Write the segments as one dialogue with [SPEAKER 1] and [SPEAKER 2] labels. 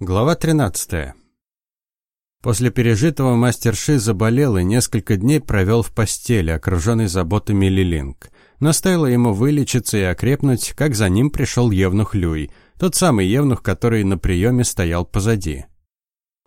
[SPEAKER 1] Глава 13. После пережитого мастер Ши заболел и несколько дней провел в постели, окруженный заботами Лилинг. Но стоило ему вылечиться и окрепнуть, как за ним пришел Евнух Люй, тот самый Евнух, который на приеме стоял позади.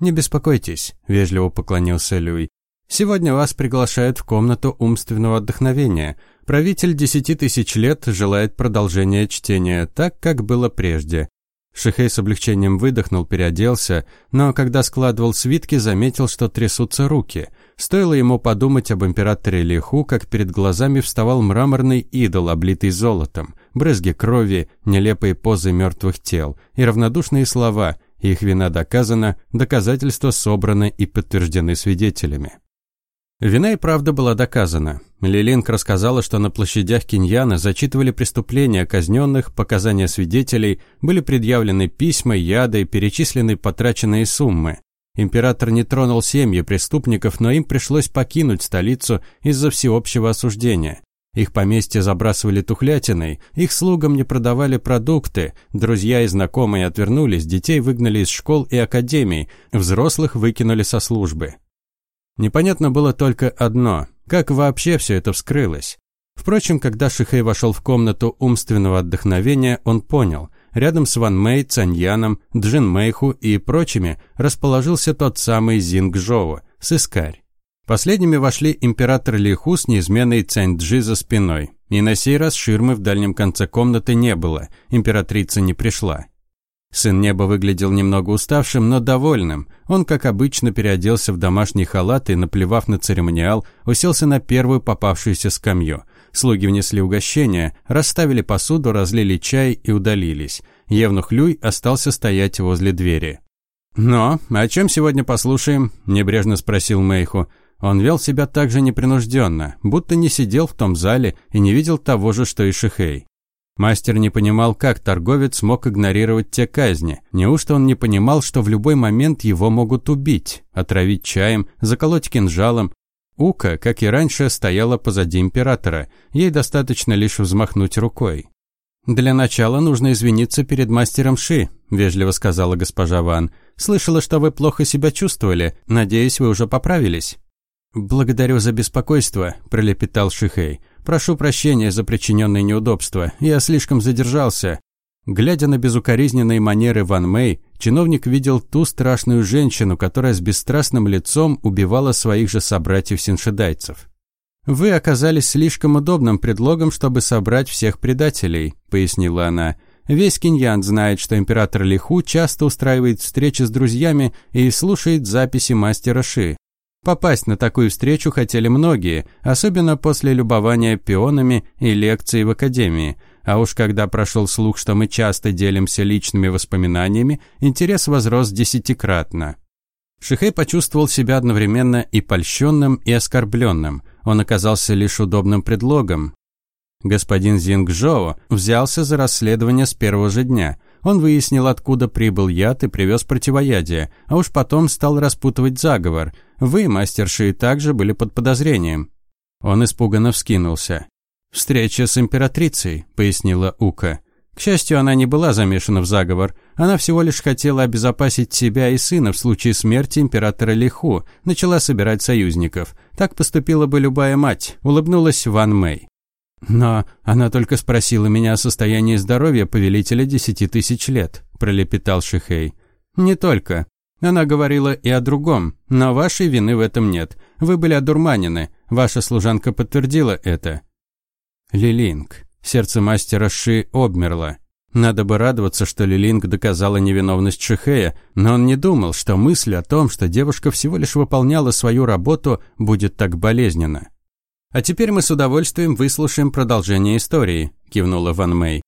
[SPEAKER 1] «Не беспокойтесь», – вежливо поклонился Люй. «Сегодня вас приглашают в комнату умственного отдохновения. Правитель десяти тысяч лет желает продолжения чтения, так, как было прежде. Шихей с облегчением выдохнул, переоделся, но когда складывал свитки, заметил, что трясутся руки. Стоило ему подумать об императоре Лиху, как перед глазами вставал мраморный идол, облитый золотом, брызги крови, нелепые позы мертвых тел и равнодушные слова «их вина доказана, доказательства собраны и подтверждены свидетелями». Вина и правда была доказана. Лилинг рассказала, что на площадях Киньяна зачитывали преступления казненных, показания свидетелей, были предъявлены письма, яды, перечислены потраченные суммы. Император не тронул семьи преступников, но им пришлось покинуть столицу из-за всеобщего осуждения. Их поместья забрасывали тухлятиной, их слугам не продавали продукты, друзья и знакомые отвернулись, детей выгнали из школ и академий, взрослых выкинули со службы. Непонятно было только одно – как вообще все это вскрылось. Впрочем, когда Шихей вошел в комнату умственного отдохновения, он понял – рядом с Ван Мэй, Цаньяном, Джин Мэйху и прочими расположился тот самый Зинг Жоу, сыскарь. Последними вошли император Лиху с неизменной Цянь-Джи за спиной. И на сей раз ширмы в дальнем конце комнаты не было, императрица не пришла. Сын неба выглядел немного уставшим, но довольным. Он, как обычно, переоделся в домашний халат и, наплевав на церемониал, уселся на первую попавшуюся скамью. Слуги внесли угощение, расставили посуду, разлили чай и удалились. Евнух Люй остался стоять возле двери. «Но, о чем сегодня послушаем?» – небрежно спросил Мэйху. Он вел себя так же непринужденно, будто не сидел в том зале и не видел того же, что и Шихей. Мастер не понимал, как торговец мог игнорировать те казни. Неужто он не понимал, что в любой момент его могут убить, отравить чаем, заколоть кинжалом? Ука, как и раньше, стояла позади императора. Ей достаточно лишь взмахнуть рукой. «Для начала нужно извиниться перед мастером Ши», – вежливо сказала госпожа Ван. «Слышала, что вы плохо себя чувствовали. Надеюсь, вы уже поправились». «Благодарю за беспокойство», – пролепетал Шихей. Прошу прощения за причиненные неудобства. Я слишком задержался. Глядя на безукоризненные манеры Ван Мэй, чиновник видел ту страшную женщину, которая с бесстрастным лицом убивала своих же собратьев-синшедайцев. «Вы оказались слишком удобным предлогом, чтобы собрать всех предателей», – пояснила она. «Весь Киньян знает, что император Лиху часто устраивает встречи с друзьями и слушает записи мастера Ши. Попасть на такую встречу хотели многие, особенно после любования пионами и лекций в академии. А уж когда прошел слух, что мы часто делимся личными воспоминаниями, интерес возрос десятикратно. Шихей почувствовал себя одновременно и польщенным, и оскорбленным. Он оказался лишь удобным предлогом. Господин Зингжоу взялся за расследование с первого же дня. Он выяснил, откуда прибыл яд и привез противоядие, а уж потом стал распутывать заговор. Вы, мастерши, также были под подозрением». Он испуганно вскинулся. «Встреча с императрицей», — пояснила Ука. К счастью, она не была замешана в заговор. Она всего лишь хотела обезопасить себя и сына в случае смерти императора Лиху, начала собирать союзников. Так поступила бы любая мать, улыбнулась Ван Мэй. «Но она только спросила меня о состоянии здоровья повелителя десяти тысяч лет», – пролепетал Шихей. «Не только. Она говорила и о другом, но вашей вины в этом нет. Вы были одурманены. Ваша служанка подтвердила это». Лилинг. Сердце мастера Ши обмерло. Надо бы радоваться, что Лилинг доказала невиновность Шихея, но он не думал, что мысль о том, что девушка всего лишь выполняла свою работу, будет так болезненна. «А теперь мы с удовольствием выслушаем продолжение истории», – кивнула Ван Мэй.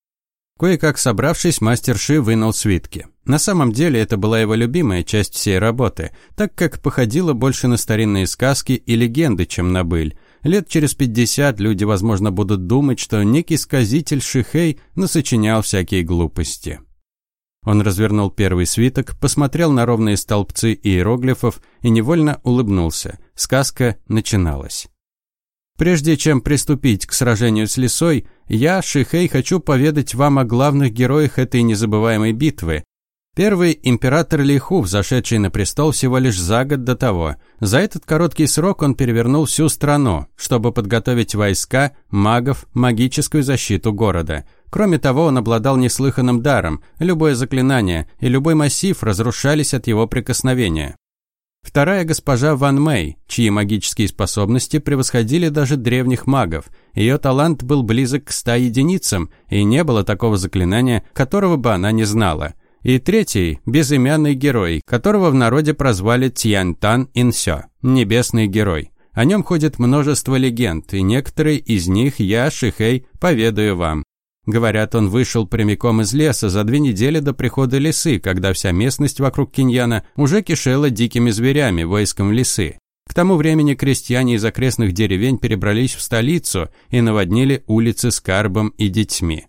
[SPEAKER 1] Кое-как собравшись, мастер Ши вынул свитки. На самом деле это была его любимая часть всей работы, так как походила больше на старинные сказки и легенды, чем на быль. Лет через пятьдесят люди, возможно, будут думать, что некий сказитель Шихей насочинял всякие глупости. Он развернул первый свиток, посмотрел на ровные столбцы иероглифов и невольно улыбнулся. Сказка начиналась. Прежде чем приступить к сражению с лисой, я, Шихей, хочу поведать вам о главных героях этой незабываемой битвы. Первый император Лиху, взошедший на престол всего лишь за год до того. За этот короткий срок он перевернул всю страну, чтобы подготовить войска, магов, магическую защиту города. Кроме того, он обладал неслыханным даром. Любое заклинание и любой массив разрушались от его прикосновения. Вторая госпожа Ван Мэй, чьи магические способности превосходили даже древних магов. Ее талант был близок к ста единицам, и не было такого заклинания, которого бы она не знала. И третий – безымянный герой, которого в народе прозвали Тьянтан Инсё – небесный герой. О нем ходит множество легенд, и некоторые из них я, Шихей, поведаю вам. Говорят, он вышел прямиком из леса за две недели до прихода лисы, когда вся местность вокруг Киньяна уже кишела дикими зверями, войском лисы. К тому времени крестьяне из окрестных деревень перебрались в столицу и наводнили улицы скарбом и детьми.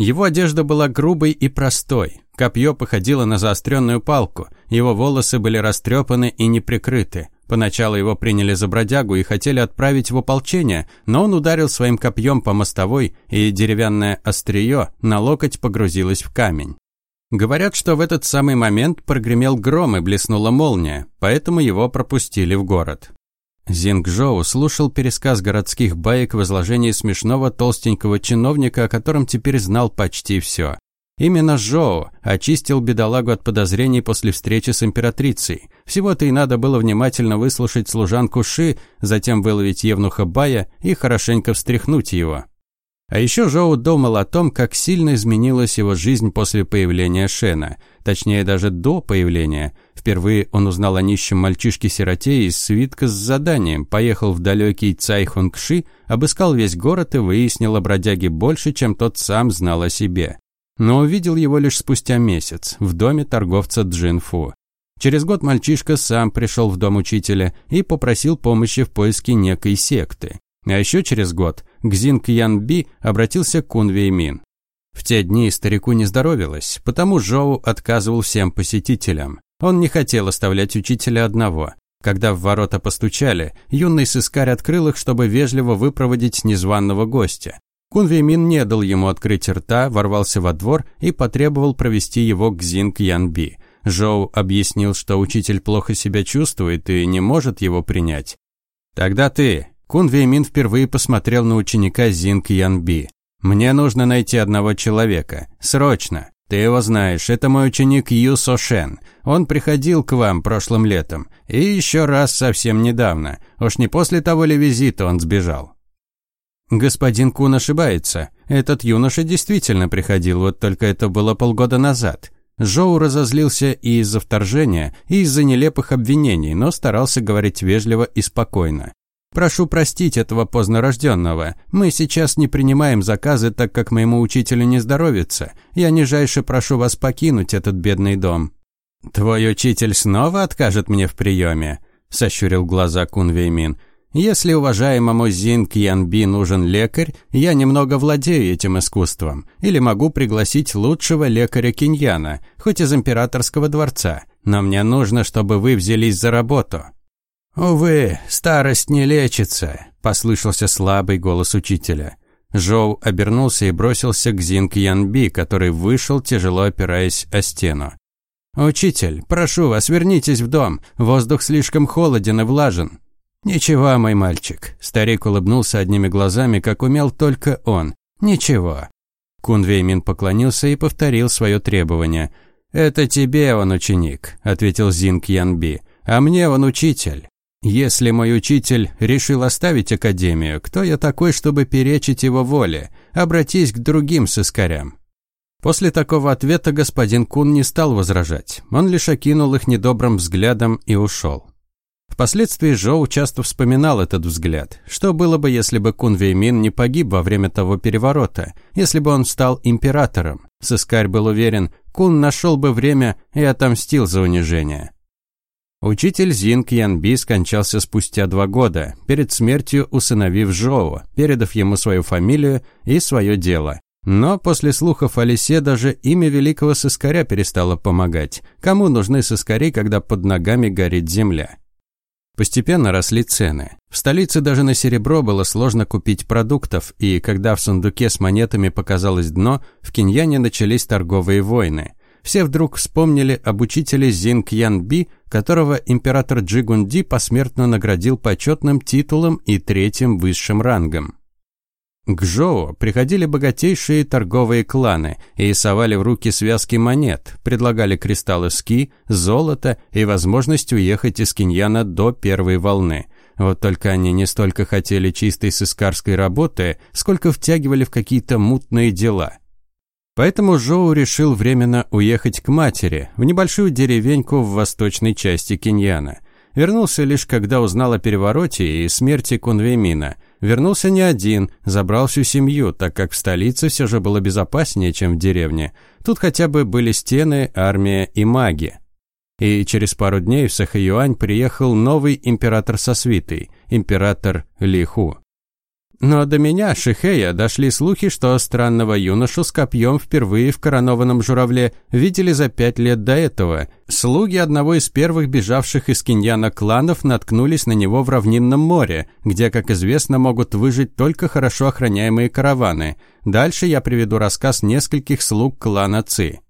[SPEAKER 1] Его одежда была грубой и простой. Копье походило на заостренную палку, его волосы были растрепаны и неприкрыты. Поначалу его приняли за бродягу и хотели отправить в ополчение, но он ударил своим копьем по мостовой, и деревянное острие на локоть погрузилось в камень. Говорят, что в этот самый момент прогремел гром и блеснула молния, поэтому его пропустили в город. Зингжоу слушал пересказ городских баек в изложении смешного толстенького чиновника, о котором теперь знал почти все. Именно Жоу очистил бедолагу от подозрений после встречи с императрицей. Всего-то и надо было внимательно выслушать служанку Ши, затем выловить Евнуха Бая и хорошенько встряхнуть его. А еще Жоу думал о том, как сильно изменилась его жизнь после появления Шена, точнее даже до появления. Впервые он узнал о нищем мальчишке-сироте из свитка с заданием, поехал в далекий Цайхунгши, обыскал весь город и выяснил о бродяге больше, чем тот сам знал о себе. Но увидел его лишь спустя месяц, в доме торговца Джинфу. Через год мальчишка сам пришел в дом учителя и попросил помощи в поиске некой секты. А еще через год к Зинг Ян Би обратился Кун Веймин. В те дни старику не здоровилось, потому Жоу отказывал всем посетителям. Он не хотел оставлять учителя одного. Когда в ворота постучали, юный сыскарь открыл их, чтобы вежливо выпроводить незваного гостя. Кун Веймин не дал ему открыть рта, ворвался во двор и потребовал провести его к Зинг Ян Би. Жоу объяснил, что учитель плохо себя чувствует и не может его принять. «Тогда ты, Кун Веймин впервые посмотрел на ученика Зинг Янби. «Мне нужно найти одного человека. Срочно. Ты его знаешь, это мой ученик Ю Со Шен. Он приходил к вам прошлым летом. И еще раз совсем недавно. Уж не после того ли визита он сбежал?» Господин Кун ошибается. Этот юноша действительно приходил, вот только это было полгода назад. Жоу разозлился и из-за вторжения, и из-за нелепых обвинений, но старался говорить вежливо и спокойно. Прошу простить этого позднорожденного. Мы сейчас не принимаем заказы, так как моему учителю не здоровится. Я нижайше прошу вас покинуть этот бедный дом». «Твой учитель снова откажет мне в приеме?» – сощурил глаза Кун Веймин. «Если уважаемому Зин Кьянби нужен лекарь, я немного владею этим искусством. Или могу пригласить лучшего лекаря Киньяна, хоть из императорского дворца. Но мне нужно, чтобы вы взялись за работу». «Увы, старость не лечится», – послышался слабый голос учителя. Жоу обернулся и бросился к Зинг Янби, который вышел, тяжело опираясь о стену. «Учитель, прошу вас, вернитесь в дом. Воздух слишком холоден и влажен». «Ничего, мой мальчик», – старик улыбнулся одними глазами, как умел только он. «Ничего». Кун Веймин поклонился и повторил свое требование. «Это тебе он ученик», – ответил Зинг Янби, – «а мне он учитель». Если мой учитель решил оставить академию, кто я такой, чтобы перечить его воле? Обратись к другим сыскарям. После такого ответа господин Кун не стал возражать. Он лишь окинул их недобрым взглядом и ушел. Впоследствии Жоу часто вспоминал этот взгляд. Что было бы, если бы Кун Веймин не погиб во время того переворота, если бы он стал императором? Сыскарь был уверен, Кун нашел бы время и отомстил за унижение. Учитель Зинг Янби скончался спустя два года, перед смертью усыновив Жоу, передав ему свою фамилию и свое дело. Но после слухов о лисе даже имя великого сыскаря перестало помогать. Кому нужны сыскари, когда под ногами горит земля? Постепенно росли цены. В столице даже на серебро было сложно купить продуктов, и когда в сундуке с монетами показалось дно, в Киньяне начались торговые войны – все вдруг вспомнили об учителе Зинг Ян Би, которого император Джигунди посмертно наградил почетным титулом и третьим высшим рангом. К Жоу приходили богатейшие торговые кланы и совали в руки связки монет, предлагали кристаллы ски, золото и возможность уехать из Киньяна до первой волны. Вот только они не столько хотели чистой сыскарской работы, сколько втягивали в какие-то мутные дела. Поэтому Жоу решил временно уехать к матери, в небольшую деревеньку в восточной части Киньяна. Вернулся лишь когда узнал о перевороте и смерти Кунвеймина – Вернулся не один, забрал всю семью, так как в столице все же было безопаснее, чем в деревне. Тут хотя бы были стены, армия и маги. И через пару дней в Сахаюань приехал новый император со свитой, император Лиху. Но до меня, Шихея, дошли слухи, что странного юношу с копьем впервые в коронованном журавле видели за пять лет до этого. Слуги одного из первых бежавших из Киньяна кланов наткнулись на него в равнинном море, где, как известно, могут выжить только хорошо охраняемые караваны. Дальше я приведу рассказ нескольких слуг клана Ци.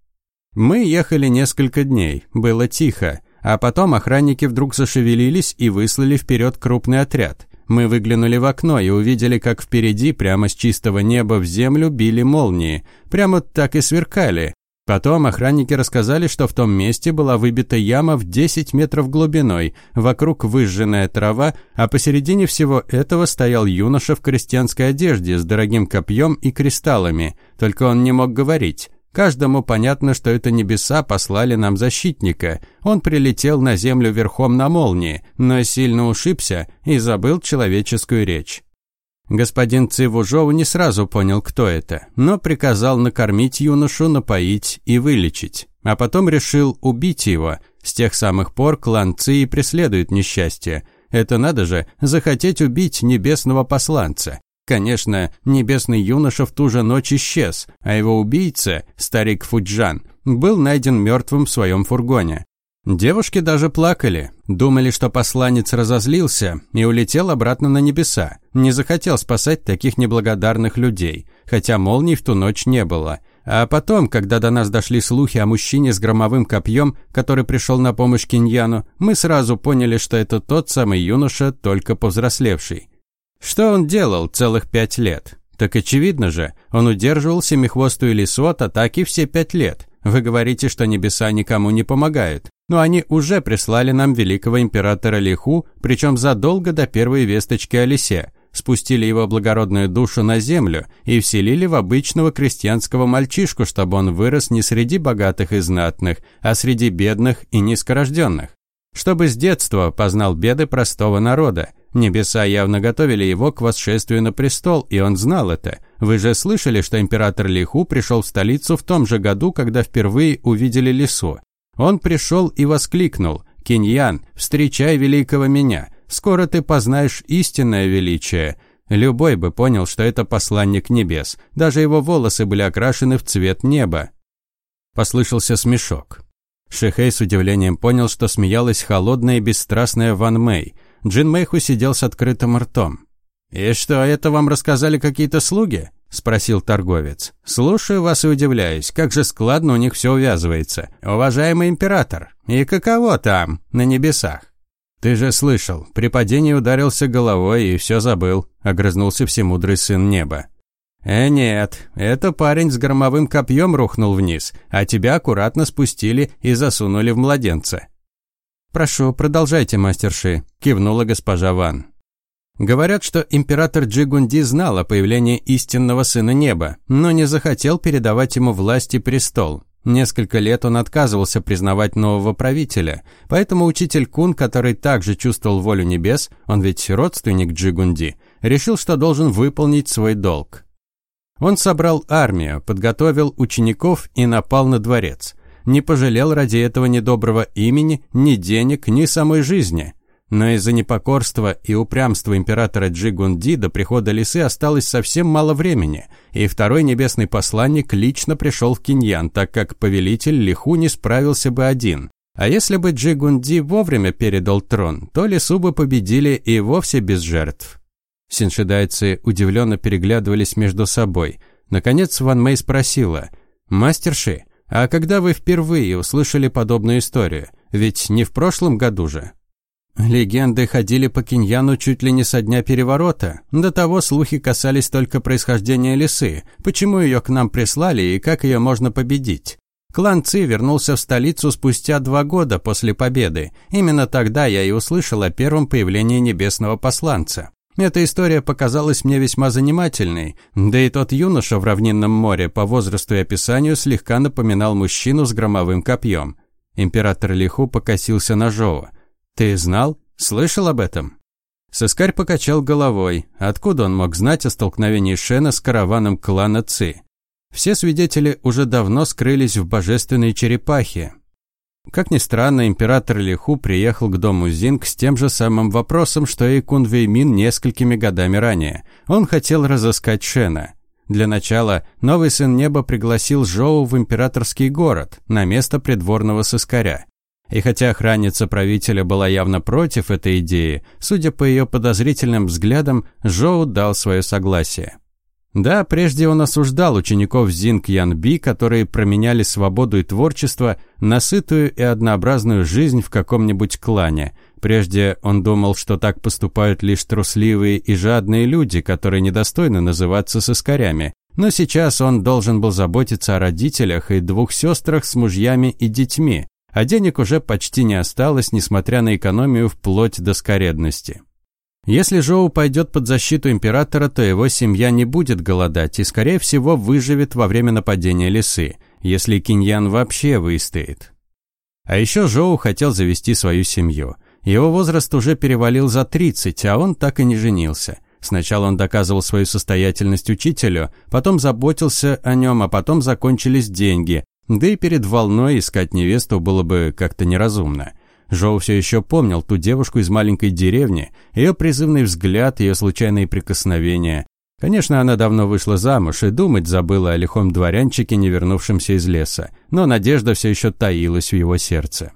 [SPEAKER 1] Мы ехали несколько дней, было тихо, а потом охранники вдруг зашевелились и выслали вперед крупный отряд. Мы выглянули в окно и увидели, как впереди, прямо с чистого неба в землю, били молнии. Прямо так и сверкали. Потом охранники рассказали, что в том месте была выбита яма в 10 метров глубиной, вокруг выжженная трава, а посередине всего этого стоял юноша в крестьянской одежде с дорогим копьем и кристаллами, только он не мог говорить. Каждому понятно, что это небеса послали нам защитника. Он прилетел на землю верхом на молнии, но сильно ушибся и забыл человеческую речь. Господин Цивужоу не сразу понял, кто это, но приказал накормить юношу, напоить и вылечить. А потом решил убить его. С тех самых пор клан Ци преследует несчастье. Это надо же, захотеть убить небесного посланца. Конечно, небесный юноша в ту же ночь исчез, а его убийца, старик Фуджан, был найден мертвым в своем фургоне. Девушки даже плакали, думали, что посланец разозлился и улетел обратно на небеса, не захотел спасать таких неблагодарных людей, хотя молний в ту ночь не было. А потом, когда до нас дошли слухи о мужчине с громовым копьем, который пришел на помощь Киньяну, мы сразу поняли, что это тот самый юноша, только повзрослевший. Что он делал целых пять лет? Так очевидно же, он удерживал семихвостую лису от атаки все пять лет. Вы говорите, что небеса никому не помогают. Но они уже прислали нам великого императора Лиху, причем задолго до первой весточки о лисе. Спустили его благородную душу на землю и вселили в обычного крестьянского мальчишку, чтобы он вырос не среди богатых и знатных, а среди бедных и низкорожденных. Чтобы с детства познал беды простого народа, Небеса явно готовили его к восшествию на престол, и он знал это. Вы же слышали, что император Лиху пришел в столицу в том же году, когда впервые увидели лесу. Он пришел и воскликнул «Киньян, встречай великого меня! Скоро ты познаешь истинное величие!» Любой бы понял, что это посланник небес. Даже его волосы были окрашены в цвет неба. Послышался смешок. Шихей с удивлением понял, что смеялась холодная и бесстрастная Ван Мэй – Джин Мэйху сидел с открытым ртом. «И что, это вам рассказали какие-то слуги?» – спросил торговец. «Слушаю вас и удивляюсь, как же складно у них все увязывается. Уважаемый император, и каково там, на небесах?» «Ты же слышал, при падении ударился головой и все забыл», – огрызнулся всемудрый сын неба. «Э, нет, это парень с громовым копьем рухнул вниз, а тебя аккуратно спустили и засунули в младенца. «Прошу, продолжайте, мастерши», – кивнула госпожа Ван. Говорят, что император Джигунди знал о появлении истинного сына неба, но не захотел передавать ему власть и престол. Несколько лет он отказывался признавать нового правителя, поэтому учитель Кун, который также чувствовал волю небес, он ведь родственник Джигунди, решил, что должен выполнить свой долг. Он собрал армию, подготовил учеников и напал на дворец не пожалел ради этого ни доброго имени, ни денег, ни самой жизни. Но из-за непокорства и упрямства императора Джигунди до прихода лисы осталось совсем мало времени, и второй небесный посланник лично пришел в Киньян, так как повелитель Лиху не справился бы один. А если бы Джигунди вовремя передал трон, то лису бы победили и вовсе без жертв. Синшидайцы удивленно переглядывались между собой. Наконец Ван Мэй спросила, «Мастерши, А когда вы впервые услышали подобную историю? Ведь не в прошлом году же. Легенды ходили по Киньяну чуть ли не со дня переворота. До того слухи касались только происхождения лисы, почему ее к нам прислали и как ее можно победить. Клан Ци вернулся в столицу спустя два года после победы. Именно тогда я и услышал о первом появлении небесного посланца. Эта история показалась мне весьма занимательной, да и тот юноша в равнинном море по возрасту и описанию слегка напоминал мужчину с громовым копьем. Император Лиху покосился на Жоу. «Ты знал? Слышал об этом?» Сыскарь покачал головой. Откуда он мог знать о столкновении Шена с караваном клана Ци? Все свидетели уже давно скрылись в божественной черепахе. Как ни странно, император Лиху приехал к дому Зинг с тем же самым вопросом, что и Кун Веймин несколькими годами ранее. Он хотел разыскать Шена. Для начала новый сын неба пригласил Жоу в императорский город, на место придворного сыскаря. И хотя охранница правителя была явно против этой идеи, судя по ее подозрительным взглядам, Жоу дал свое согласие. Да, прежде он осуждал учеников Зинг Янби, которые променяли свободу и творчество на сытую и однообразную жизнь в каком-нибудь клане. Прежде он думал, что так поступают лишь трусливые и жадные люди, которые недостойны называться сыскарями. Но сейчас он должен был заботиться о родителях и двух сестрах с мужьями и детьми, а денег уже почти не осталось, несмотря на экономию вплоть до скоредности. Если Жоу пойдет под защиту императора, то его семья не будет голодать и, скорее всего, выживет во время нападения лисы, если Киньян вообще выстоит. А еще Жоу хотел завести свою семью. Его возраст уже перевалил за 30, а он так и не женился. Сначала он доказывал свою состоятельность учителю, потом заботился о нем, а потом закончились деньги. Да и перед волной искать невесту было бы как-то неразумно. Жоу все еще помнил ту девушку из маленькой деревни, ее призывный взгляд, ее случайные прикосновения. Конечно, она давно вышла замуж и думать забыла о лихом дворянчике, не вернувшемся из леса, но надежда все еще таилась в его сердце.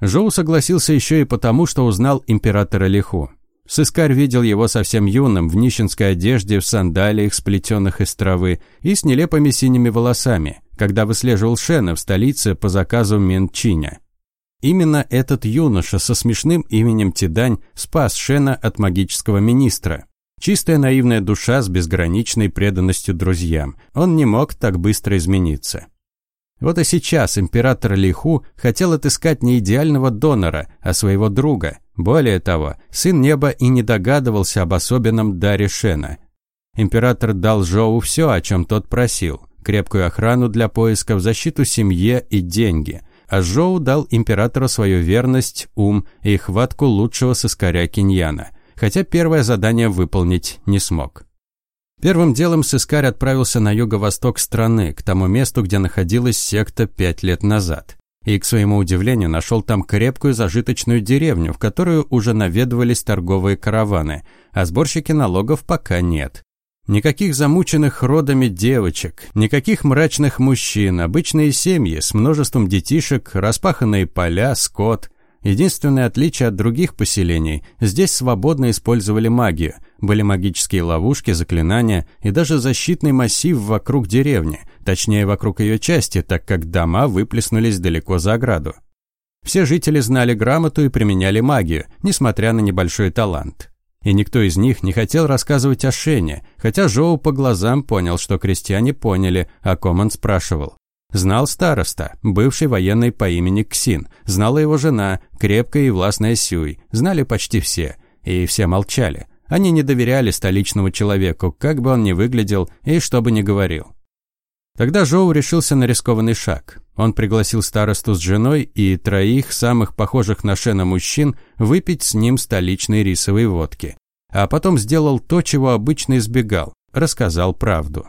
[SPEAKER 1] Жоу согласился еще и потому, что узнал императора Лиху. Сыскарь видел его совсем юным, в нищенской одежде, в сандалиях, сплетенных из травы, и с нелепыми синими волосами, когда выслеживал Шена в столице по заказу Минчиня. Именно этот юноша со смешным именем Тидань спас Шена от магического министра. Чистая наивная душа с безграничной преданностью друзьям. Он не мог так быстро измениться. Вот и сейчас император Лиху хотел отыскать не идеального донора, а своего друга. Более того, сын неба и не догадывался об особенном даре Шена. Император дал Жоу все, о чем тот просил. Крепкую охрану для поисков, защиту семье и деньги – а Жоу дал императору свою верность, ум и хватку лучшего сыскаря Киньяна, хотя первое задание выполнить не смог. Первым делом сыскарь отправился на юго-восток страны, к тому месту, где находилась секта пять лет назад. И, к своему удивлению, нашел там крепкую зажиточную деревню, в которую уже наведывались торговые караваны, а сборщики налогов пока нет. Никаких замученных родами девочек, никаких мрачных мужчин, обычные семьи с множеством детишек, распаханные поля, скот. Единственное отличие от других поселений – здесь свободно использовали магию. Были магические ловушки, заклинания и даже защитный массив вокруг деревни, точнее вокруг ее части, так как дома выплеснулись далеко за ограду. Все жители знали грамоту и применяли магию, несмотря на небольшой талант. И никто из них не хотел рассказывать о Шене, хотя Жоу по глазам понял, что крестьяне поняли, о ком он спрашивал. Знал староста, бывший военный по имени Ксин, знала его жена, крепкая и властная Сюй, знали почти все, и все молчали. Они не доверяли столичному человеку, как бы он ни выглядел и что бы ни говорил. Тогда Жоу решился на рискованный шаг. Он пригласил старосту с женой и троих самых похожих на Шена мужчин выпить с ним столичной рисовой водки. А потом сделал то, чего обычно избегал – рассказал правду.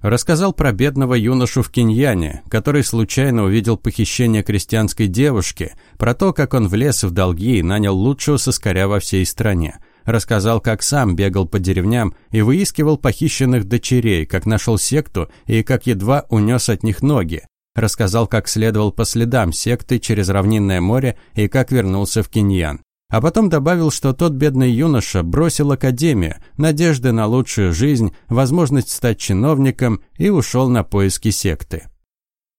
[SPEAKER 1] Рассказал про бедного юношу в Киньяне, который случайно увидел похищение крестьянской девушки, про то, как он влез в долги и нанял лучшего соскоря во всей стране – Рассказал, как сам бегал по деревням и выискивал похищенных дочерей, как нашел секту и как едва унес от них ноги. Рассказал, как следовал по следам секты через равнинное море и как вернулся в Киньян. А потом добавил, что тот бедный юноша бросил академию, надежды на лучшую жизнь, возможность стать чиновником и ушел на поиски секты.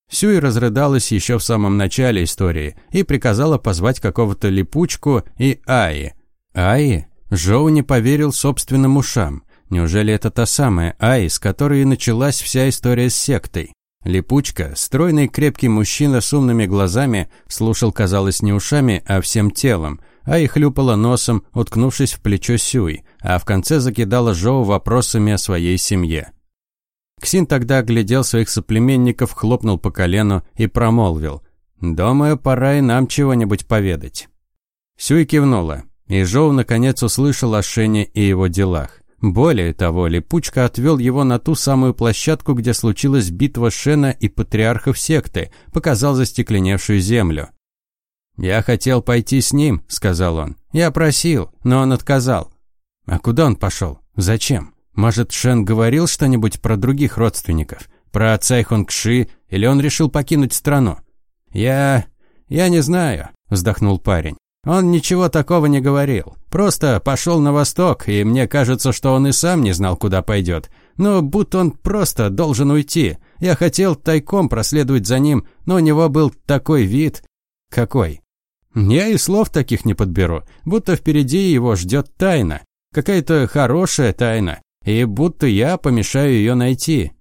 [SPEAKER 1] Сюй разрыдалась еще в самом начале истории и приказала позвать какого-то липучку и Аи. Аи? Жоу не поверил собственным ушам. Неужели это та самая Аи, с которой началась вся история с сектой? Липучка, стройный крепкий мужчина с умными глазами, слушал, казалось, не ушами, а всем телом, а и хлюпала носом, уткнувшись в плечо Сюй, а в конце закидала Жоу вопросами о своей семье. Ксин тогда оглядел своих соплеменников, хлопнул по колену и промолвил. «Думаю, пора и нам чего-нибудь поведать». Сюй кивнула, и Жоу наконец услышал о Шене и его делах. Более того, Липучка отвел его на ту самую площадку, где случилась битва Шена и патриархов секты, показал застекленевшую землю. «Я хотел пойти с ним», — сказал он. «Я просил, но он отказал». «А куда он пошел? Зачем? Может, Шен говорил что-нибудь про других родственников? Про Цай Хонгши? Или он решил покинуть страну?» «Я... я не знаю», — вздохнул парень. Он ничего такого не говорил. Просто пошел на восток, и мне кажется, что он и сам не знал, куда пойдет. Но будто он просто должен уйти. Я хотел тайком проследовать за ним, но у него был такой вид. Какой? Я и слов таких не подберу. Будто впереди его ждет тайна. Какая-то хорошая тайна. И будто я помешаю ее найти.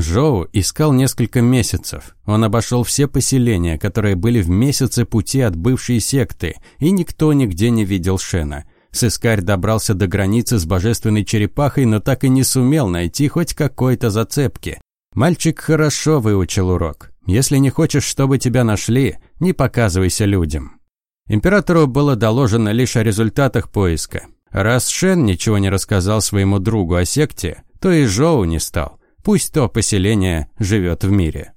[SPEAKER 1] Жоу искал несколько месяцев. Он обошел все поселения, которые были в месяце пути от бывшей секты, и никто нигде не видел Шена. Сыскарь добрался до границы с божественной черепахой, но так и не сумел найти хоть какой-то зацепки. Мальчик хорошо выучил урок. Если не хочешь, чтобы тебя нашли, не показывайся людям. Императору было доложено лишь о результатах поиска. Раз Шен ничего не рассказал своему другу о секте, то и Жоу не стал. Пусть то поселение живет в мире.